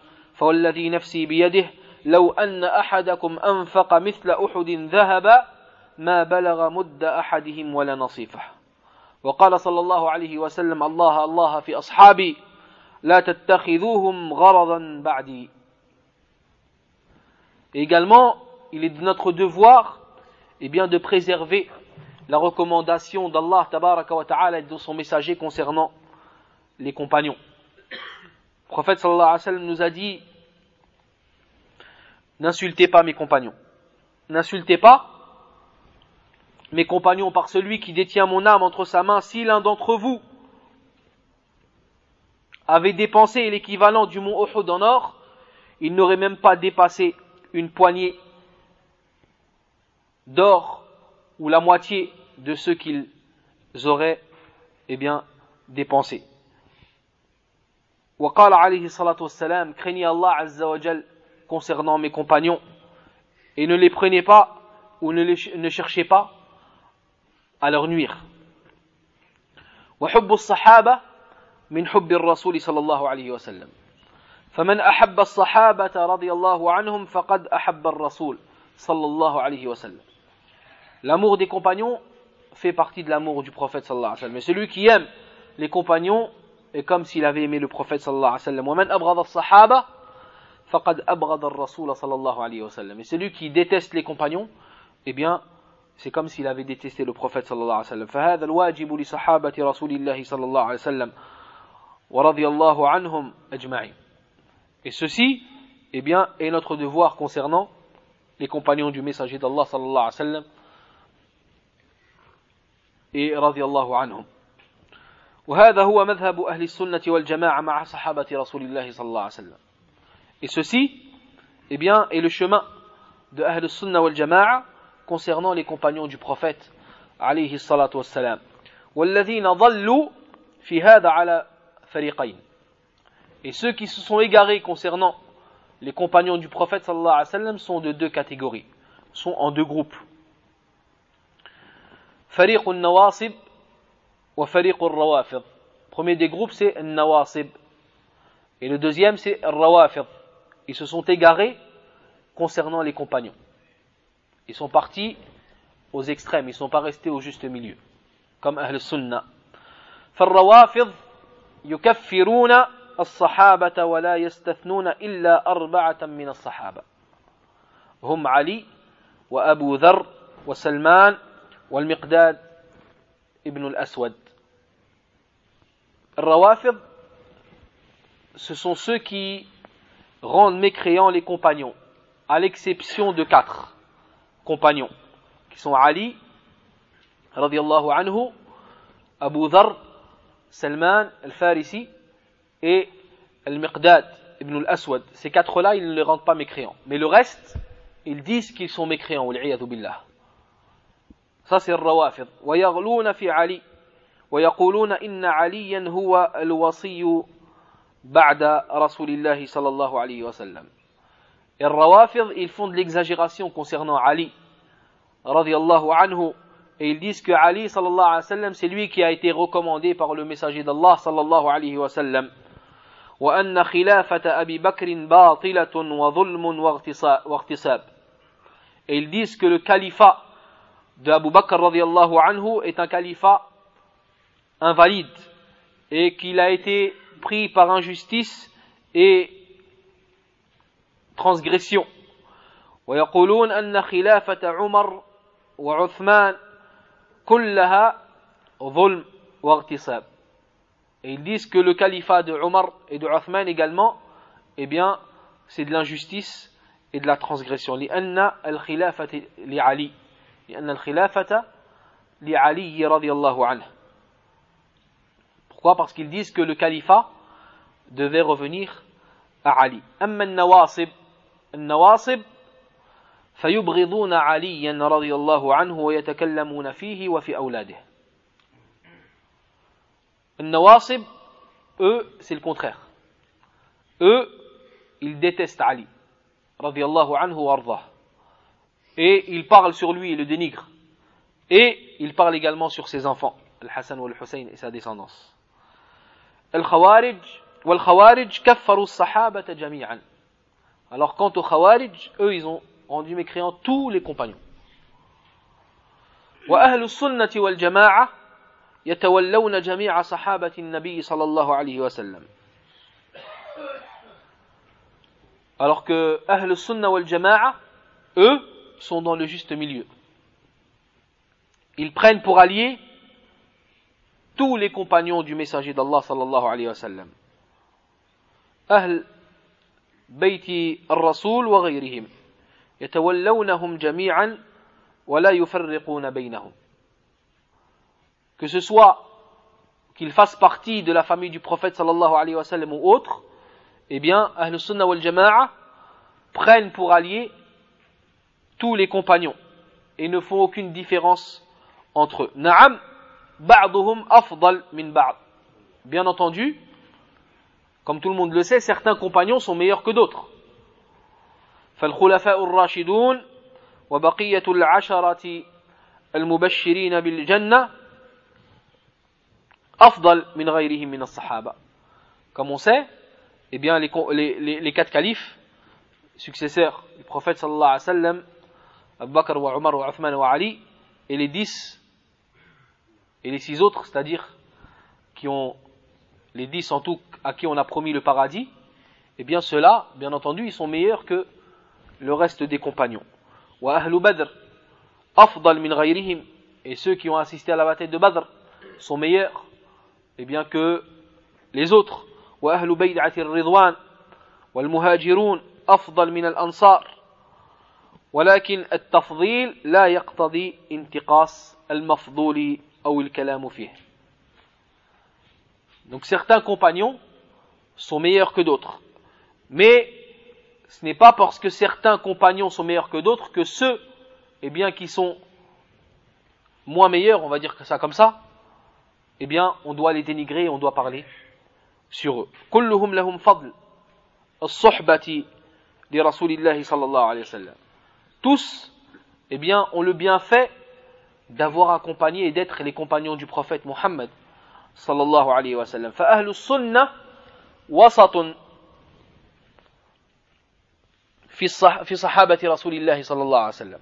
فوالذي نفسي بيده لو أن أحدكم أنفق مثل أحد ذهب ما بلغ مد أحدهم ولا نصيفه وقال صلى الله عليه وسلم الله الله في أصحابي لا تتخذوهم غرضا بعدي Également, il est de notre devoir eh bien, de préserver la recommandation d'Allah ta'ala et de son messager concernant les compagnons. Le prophète sallallahu alayhi wa sallam nous a dit N'insultez pas mes compagnons. N'insultez pas mes compagnons par celui qui détient mon âme entre sa main. Si l'un d'entre vous avait dépensé l'équivalent du mont Uhud en or, il n'aurait même pas dépassé une poignée d'or ou la moitié de ce qu'ils auraient eh bien, dépensé. وقال عليه الصلاة والسلام craignez Allah Azza wa concernant mes compagnons et ne les prenez pas ou ne, les, ne cherchez pas à leur nuire. وحب الصحابة من حب الرسول صلى الله عليه وسلم فمن أحب الصحابة رضي الله عنهم فقد أحب الرسول صلى الله عليه وسلم L'amour des compagnons fait partie de l'amour du prophète sallallahu alayhi wa sallam. Mais celui qui aime les compagnons est comme s'il avait aimé le prophète sallallahu alayhi wa sallam. ومن أبغض الصحابة فقد أبغض الرسول صلى الله عليه وسلم. Et celui qui déteste les compagnons eh bien c'est comme s'il avait détesté le prophète صلى الله عليه وسلم. فهذا الواجب لصحابة رسول الله صلى الله عليه وسلم. ورضي الله عنهم أجمعين. Et ceci eh bien est notre devoir concernant les compagnons du messager d'Allah صلى الله عليه وسلم et رضي الله عنهم. وهذا هو مذهب أهل السنة والجماعة مع صحابة رسول الله صلى الله عليه وسلم. Et ceci, eh bien, est le chemin de Ahl sunnah wal Jama'a concernant les compagnons du prophète, alayhi salatu wassalam. والذين ضلوا في هذا على فريقين. Et ceux qui se sont égarés concernant les compagnons du prophète sallallahu alayhi wa sallam sont de deux catégories, sont en deux groupes. فريق النواصب وفريق الروافض. Premier des groupes c'est النواصب et le deuxième c'est الروافض ils se sont égarés concernant les compagnons. Ils sont partis aux extrêmes, ils ne sont pas restés au juste milieu, comme Ahl Sunnah. فالروافض يكفرون الصحابة ولا يستثنون إلا أربعة من الصحابة هم علي وأبو ذر وسلمان والمقداد ابن الأسود الروافض ce sont ceux qui rendent mécréants les compagnons, à l'exception de quatre compagnons, qui sont Ali, radiallahu anhu, Abu Dhar, Salman, Al-Farisi, et Al-Miqdad, Ibn al-Aswad. Ces quatre-là, ils ne les rendent pas mécréants. Mais le reste, ils disent qu'ils sont mécréants, billah. Ça, c'est الروافض. ويغلون في علي ويقولون إن عليا هو الوصي بعد رسول الله صلى الله عليه وسلم Et Rawafid, ils font de l'exagération concernant Ali, radiallahu anhu, et ils disent que Ali, sallallahu alayhi wa sallam, c'est lui qui a été recommandé par le messager d'Allah, sallallahu alayhi wa sallam. وأن خلافة أبي بكر باطلة وظلم واغتصاب. Et ils disent que le califat de Abu Bakr radiallahu anhu est un califat invalide et qu'il a été pris par injustice et transgression. ويقولون أن خلافة عمر وعثمان كلها ظلم واغتصاب. Et ils disent que le califat de Omar et de Uthman également, eh bien, c'est de l'injustice et de la transgression. لأن الخلافة لعلي. لأن الخلافة لعلي رضي الله عنه. Pourquoi Parce qu'ils disent que le califat devait revenir à Ali. أما النواصب النواصب فيبغضون عليا رضي الله عنه ويتكلمون فيه وفي أولاده. النواصب eux c'est le contraire. Eux ils détestent Ali رضي الله عنه وارضاه. Et ils parlent sur lui et le dénigrent. Et ils parlent également sur ses enfants, Al-Hassan ou Al-Hussein et sa descendance. الخوارج والخوارج كفروا الصحابة جميعا alors quant aux khawarij eux ils ont rendu mécréants tous les compagnons وأهل السنة والجماعة يتولون جميع صحابة النبي صلى الله عليه وسلم alors que أهل السنة والجماعة eux sont dans le juste milieu ils prennent pour alliés tous les compagnons du messager d'Allah sallallahu alayhi wa sallam. أهل بيت الرسول وغيرهم يتولونهم جميعا ولا يفرقون بينهم. Que ce soit qu'ils fassent partie de la famille du prophète sallallahu alayhi wa sallam ou autre, eh bien, Ahl Sunnah wal Jama'a prennent pour alliés tous les compagnons et ne font aucune différence entre eux. Naam, Bien entendu, comme tout le monde le sait, certains compagnons sont meilleurs que d'autres. فالخلفاء الراشدون وبقية العشرة المبشرين بالجنة أفضل من غيرهم من الصحابة. Comme on sait, eh bien les, les, les quatre califes, successeurs du prophète sallallahu alayhi wa sallam, Abu Bakr wa Umar wa Uthman wa Ali, et les dix et les six autres, c'est-à-dire qui ont les dix en tout à qui on a promis le paradis, eh bien ceux-là, bien entendu, ils sont meilleurs que le reste des compagnons. Et ceux qui ont assisté à la bataille de Badr sont meilleurs, eh bien que les autres. وأهل بيعة الرضوان والمهاجرون أفضل من الأنصار ولكن التفضيل لا يقتضي انتقاص المفضول donc certains compagnons sont meilleurs que d'autres. Mais ce n'est pas parce que certains compagnons sont meilleurs que d'autres que ceux eh bien, qui sont moins meilleurs, on va dire que ça comme ça, eh bien, on doit les dénigrer, on doit parler sur eux. Tous, eh bien, ont le bienfait d'avoir accompagné et d'être les compagnons du prophète Muhammad sallallahu alayhi wa sallam. فأهل السنة وسط في في صحابة رسول الله صلى الله عليه وسلم.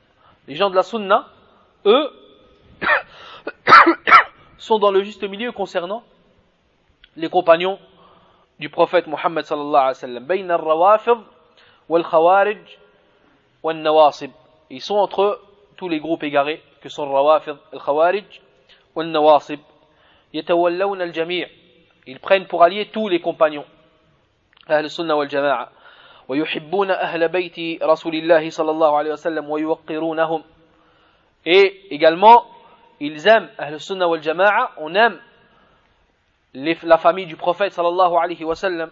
Les gens de la sunna, eux, (coughs) sont dans le juste milieu concernant les compagnons du prophète Muhammad sallallahu alayhi wa sallam. بين الروافض والخوارج والنواصب. Ils sont entre tous les groupes égarés كسر الروافض الخوارج والنواصب يتولون الجميع. Ils prennent pour alliés أهل السنة والجماعة. ويحبون أهل بيت رسول الله صلى الله عليه وسلم ويوقرونهم. اي également ils aiment أهل السنة والجماعة. On aime la famille du prophète صلى الله عليه وسلم.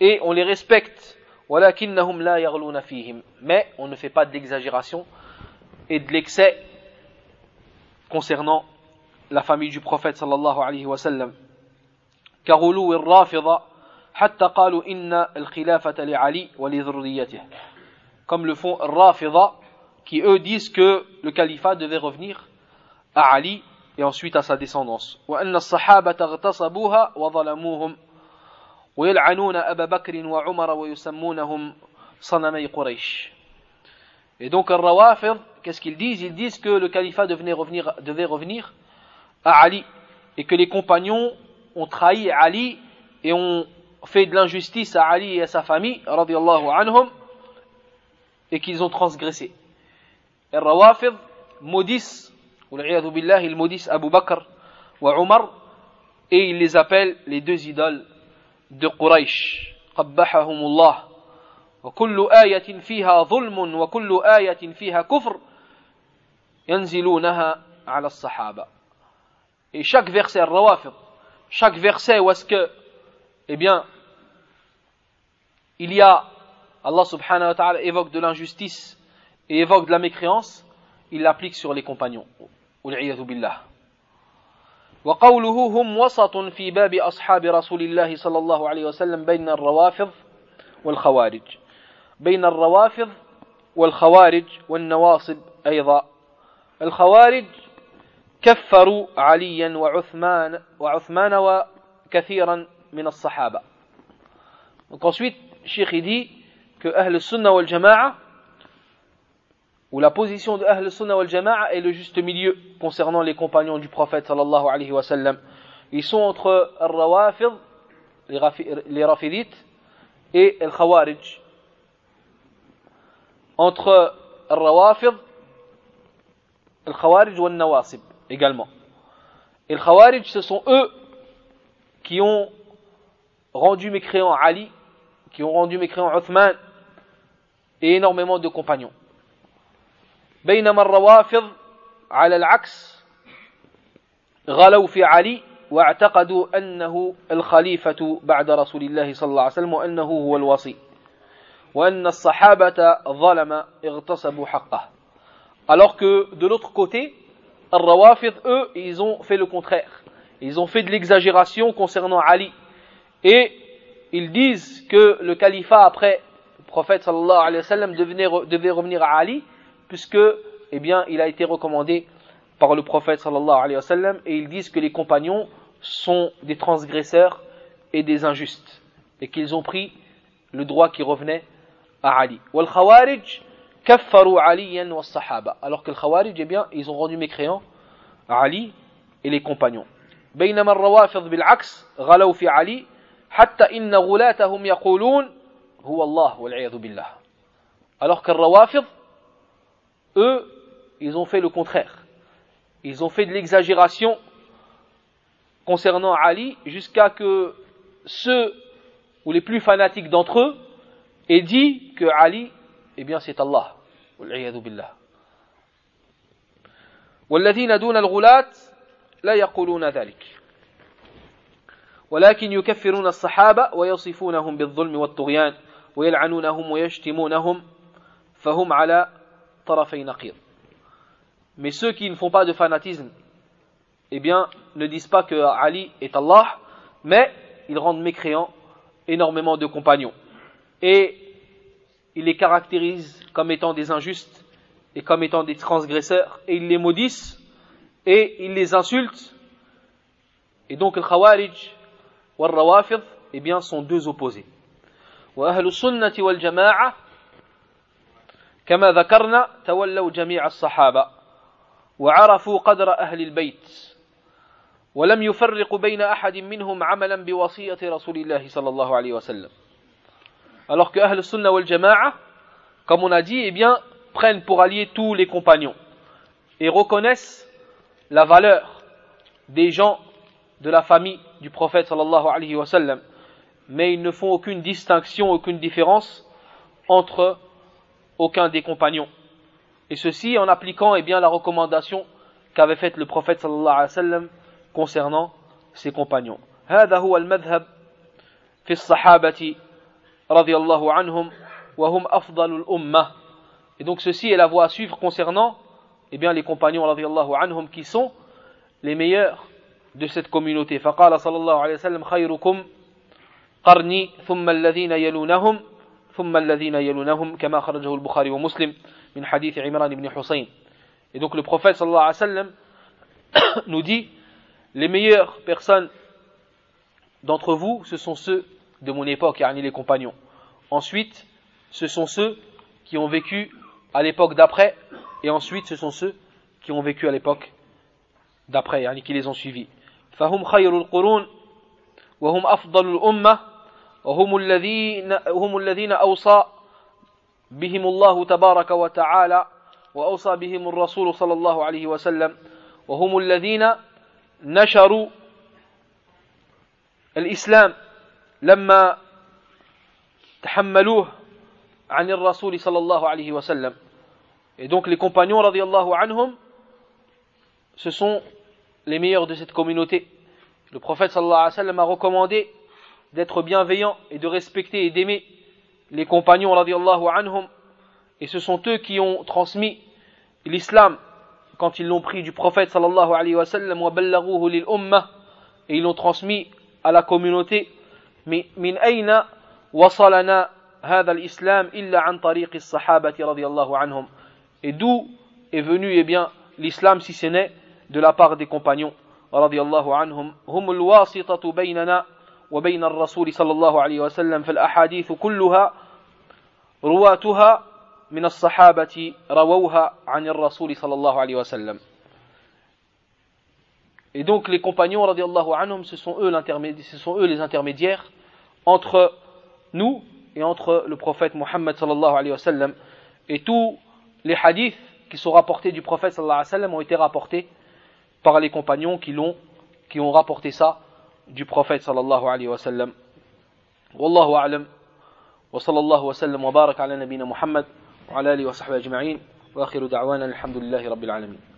Et on les respecte. ولكنهم لا يغلون فيهم. Mais on ne fait pas d'exagération et de concernant la famille du prophète sallallahu alayhi wa sallam. كغلو الرافضة حتى قالوا إن الخلافة لعلي ولذريته comme le font Rafida qui eux disent que le califat devait revenir à Ali et ensuite à sa descendance وأن الصحابة اغتصبوها وظلموهم ويلعنون أبا بكر وعمر ويسمونهم صنمي قريش Et donc, Rawafir, qu'est-ce qu'ils disent? Ils disent que le califat devait revenir, à Ali et que les compagnons ont trahi Ali et ont fait de l'injustice à Ali et à sa famille, radiallahu anhum, et qu'ils ont transgressé. Et Rawafid maudissent, ou billah, ils maudissent Abu Bakr ou Omar, et ils les appellent les deux idoles de Quraysh. Qabbahahumullah. وكل آية فيها ظلم وكل آية فيها كفر ينزلونها على الصحابة Et chaque verset, Rawafid, chaque verset où est-ce que, eh bien, il y a, Allah subhanahu wa ta'ala évoque de l'injustice et évoque de la mécréance, il l'applique sur les compagnons. billah. وقوله هم وسط في باب أصحاب رسول الله صلى الله عليه وسلم بين الروافض والخوارج بين الروافض والخوارج والنواصب أيضا الخوارج كفروا عليا وعثمان وعثمان وكثيرا من الصحابة Donc que Ahl Sunnah wal Jama'a ou la position de Ahl Sunnah wal Jama'a est le juste milieu concernant les compagnons du prophète sallallahu alayhi wa sallam. Ils sont entre Al-Rawafid, les Rafidites, et Al-Khawarij. Entre Al-Rawafid, Al-Khawarij ou Al-Nawasib également. Et les Khawarij, ce sont eux qui ont rendu mécréant Ali, qui ont rendu mécréant Uthman et énormément de compagnons. بينما الروافض على العكس غلوا في علي واعتقدوا أنه الخليفة بعد رسول الله صلى الله عليه وسلم وأنه هو الوصي وأن الصحابة ظلم اغتصبوا حقه alors que de l'autre côté Al-Rawafid, eux, ils ont fait le contraire. Ils ont fait de l'exagération concernant Ali. Et ils disent que le califat après le prophète sallallahu alayhi wa sallam devait, revenir à Ali, puisque, eh bien, il a été recommandé par le prophète sallallahu alayhi wa sallam, et ils disent que les compagnons sont des transgresseurs et des injustes, et qu'ils ont pris le droit qui revenait à Ali. Wal Khawarij, كفروا عليا والصحابة alors que les Khawarij eh bien ils ont rendu mécréants Ali et les compagnons بينما الروافض بالعكس غلوا في علي حتى إن غلاتهم يقولون هو الله والعياذ بالله alors que Rawafid eux ils ont fait le contraire ils ont fait de l'exagération concernant Ali jusqu'à que ceux ou les plus fanatiques d'entre eux aient dit que Ali eh bien c'est Allah. بالله. والذين دون الغلاة لا يقولون ذلك. ولكن يكفرون الصحابة ويصفونهم بالظلم والطغيان ويلعنونهم ويشتمونهم فهم على طرفي نقيض. Mais ceux qui ne font pas de fanatisme, eh bien, ne disent pas que Ali est Allah, mais ils rendent mécréants énormément de compagnons. Et il les caractérise comme étant des injustes et comme étant des transgresseurs, et ils les maudissent et ils les insultent. Et donc le Khawarij ou le Rawafid, eh bien, sont deux opposés. وأهل السنة والجماعة كما ذكرنا تولوا جميع الصحابة وعرفوا قدر أهل البيت ولم يفرقوا بين أحد منهم عملا بوصية رسول الله صلى الله عليه وسلم alors que Ahl Sunnah wal Jama'a, comme on a dit, eh bien, prennent pour allier tous les compagnons et reconnaissent la valeur des gens de la famille du prophète sallallahu alayhi wa sallam. Mais ils ne font aucune distinction, aucune différence entre aucun des compagnons. Et ceci en appliquant eh bien, la recommandation qu'avait faite le prophète sallallahu alayhi wa sallam concernant ses compagnons. هذا هو المذهب في الصحابة radiallahu anhum wa hum afdalul ummah. Et donc ceci est la voie à suivre concernant eh bien, les compagnons radiallahu anhum qui sont les meilleurs de cette communauté. فقال صلى الله عليه وسلم خيركم قرني ثم الذين يلونهم ثم الذين يلونهم كما خرجه البخاري ومسلم من حديث عمران بن حسين Et donc le prophète sallallahu alayhi wa sallam nous dit les meilleures personnes d'entre vous, ce sont ceux de mon époque, yani les compagnons. Ensuite, ce sont ceux qui ont vécu à l'époque d'après, et ensuite ce sont ceux qui ont vécu à l'époque d'après, yani qui les ont suivis. فهم خير القرون وهم أفضل الأمة وهم الذين هم الذين أوصى بهم الله تبارك وتعالى وأوصى بهم الرسول صلى الله عليه وسلم وهم الذين نشروا الإسلام لما تحملوه عن الرسول صلى الله عليه وسلم Et donc les compagnons radiallahu anhum, ce sont les meilleurs de cette communauté. Le prophète sallallahu alayhi wa sallam a recommandé d'être bienveillant et de respecter et d'aimer les compagnons radiallahu anhum. Et ce sont eux qui ont transmis l'islam quand ils l'ont pris du prophète sallallahu alayhi wa sallam lil ummah et ils l'ont transmis à la communauté min ayna wasalana هذا الإسلام إلا عن طريق الصحابة رضي الله عنهم؟ Et d'où est venu eh bien l'islam si ce n'est de la part des compagnons رضي الله عنهم؟ هم الواسطة بيننا وبين الرسول صلى الله عليه وسلم في الأحاديث كلها رواتها من الصحابة رووها عن الرسول صلى الله عليه وسلم. Et donc les compagnons anhum, ce sont eux, ce sont eux les intermédiaires entre nous et entre le prophète Muhammad sallallahu alayhi wa sallam. Et tous les hadiths qui sont rapportés du prophète sallallahu alayhi wa sallam ont été rapportés par les compagnons qui l'ont, qui ont rapporté ça du prophète sallallahu alayhi wa sallam. Wallahu a'lam. Wa sallallahu wa sallam wa barak ala nabina Muhammad wa ala alihi wa sahbihi ajma'in. Wa akhiru da'wana alhamdulillahi rabbil alamin.